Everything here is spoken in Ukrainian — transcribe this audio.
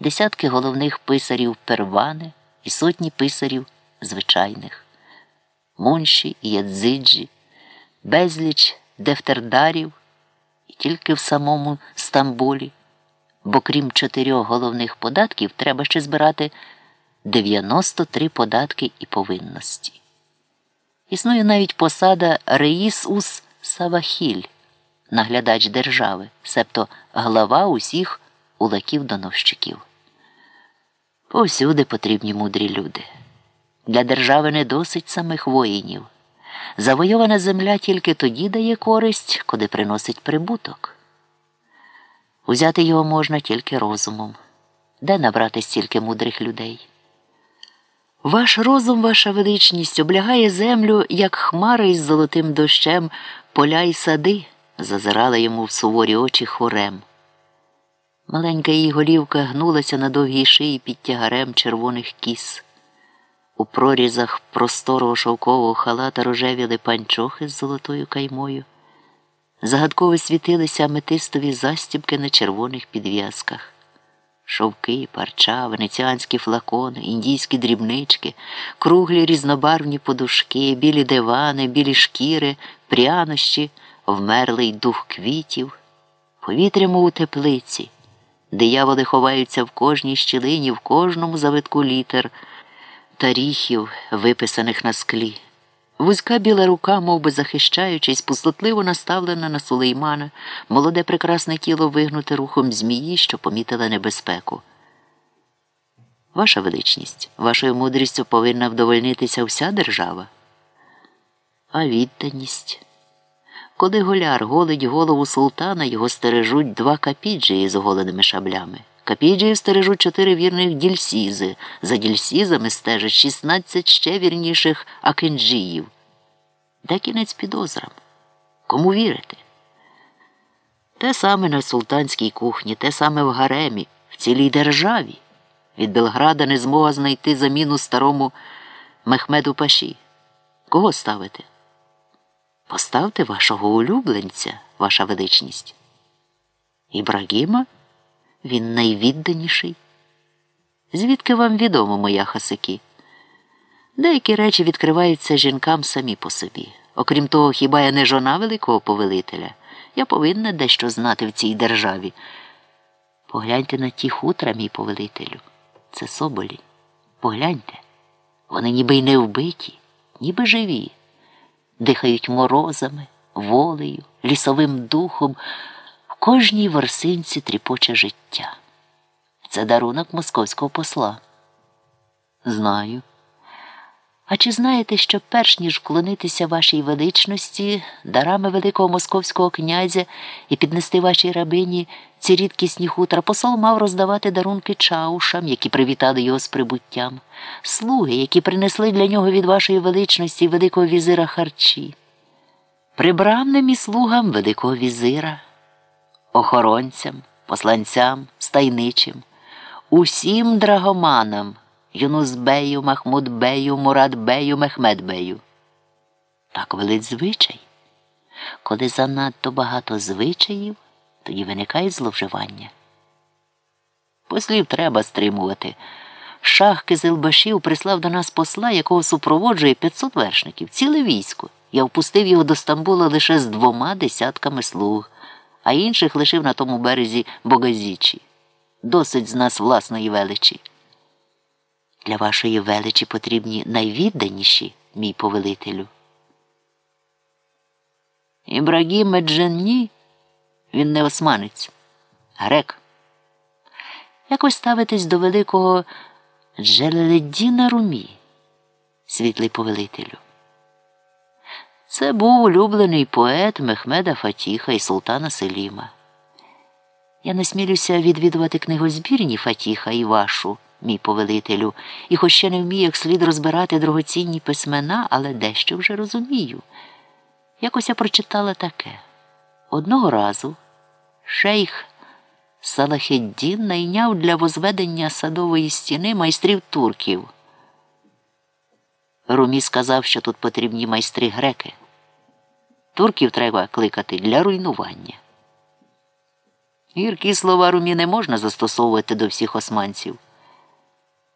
десятки головних писарів первани і сотні писарів звичайних, мунші і ядзиджі, безліч дефтердарів і тільки в самому Стамбулі, бо крім чотирьох головних податків, треба ще збирати 93 податки і повинності. Існує навіть посада Реїс ус Савахіль, наглядач держави, себто глава усіх улаків доновщиків. Повсюди потрібні мудрі люди. Для держави не досить самих воїнів. Завойована земля тільки тоді дає користь, коли приносить прибуток. Узяти його можна тільки розумом. Де набрати стільки мудрих людей? Ваш розум, ваша величність, облягає землю, як хмари із золотим дощем, поля й сади, зазирала йому в суворі очі хорем. Маленька її голівка гнулася на довгій шиї під тягарем червоних кіс. У прорізах просторого шовкового халата рожевіли панчохи з золотою каймою. Загадково світилися аметистові застібки на червоних підв'язках. Шовки, парча, венеціанські флакони, індійські дрібнички, круглі різнобарвні подушки, білі дивани, білі шкіри, прянощі, вмерлий дух квітів, повітря, мов у теплиці. Дияволи ховаються в кожній щілині, в кожному завитку літер та ріхів, виписаних на склі. Вузька біла рука, мов би захищаючись, пустотливо наставлена на сулеймана, молоде прекрасне тіло вигнуте рухом змії, що помітила небезпеку. Ваша величність, вашою мудрістю повинна вдовольнитися вся держава. А відданість. Коли голяр голить голову султана, його стережуть два капіджі з оголеними шаблями. Капіджі стережуть чотири вірних дільсізи. За дільсізами стежать 16 ще вірніших акинджіїв. Де кінець підозрам? Кому вірити? Те саме на султанській кухні, те саме в гаремі, в цілій державі. Від Белграда не змога знайти заміну старому Мехмеду Паші. Кого ставити? Поставте вашого улюбленця, ваша величність. Ібрагіма? Він найвідданіший. Звідки вам відомо, моя хасики? Деякі речі відкриваються жінкам самі по собі. Окрім того, хіба я не жона великого повелителя? Я повинна дещо знати в цій державі. Погляньте на ті хутра, мій повелителю. Це соболі. Погляньте. Вони ніби й не вбиті, ніби живі, дихають морозами, волею, лісовим духом. В кожній ворсинці тріпоче життя. Це дарунок московського посла. Знаю. А чи знаєте, що перш ніж вклонитися вашій величності, дарами великого московського князя і піднести вашій рабині ці рідкісні хутра, посол мав роздавати дарунки чаушам, які привітали його з прибуттям, слуги, які принесли для нього від вашої величності великого візира харчі, прибрамним і слугам великого візира, охоронцям, посланцям, стайничим, усім драгоманам. Юнузбею, Махмудбею, Мурадбею, Мехмедбею. Так велить звичай. Коли занадто багато звичаїв, тоді виникає зловживання. Послів треба стримувати. Шах Кизилбашів прислав до нас посла, якого супроводжує 500 вершників, ціле військо. Я впустив його до Стамбула лише з двома десятками слуг, а інших лишив на тому березі Богазічі. Досить з нас власної величі. Для вашої величі потрібні найвідданіші, мій повелителю. Ібрагім Медженні, він не османець, грек. Як ви ставитесь до великого Джелеледдіна Румі, світлий повелителю? Це був улюблений поет Мехмеда Фатіха і Султана Селіма. Я насмілюся відвідувати книгозбірні Фатіха і вашу мій повелителю, і хоч ще не вмію як слід розбирати дорогоцінні письмена, але дещо вже розумію. Якось я прочитала таке. Одного разу шейх Салахеддін найняв для возведення садової стіни майстрів турків. Румі сказав, що тут потрібні майстри греки. Турків треба кликати для руйнування. Гіркі слова румі не можна застосовувати до всіх османців.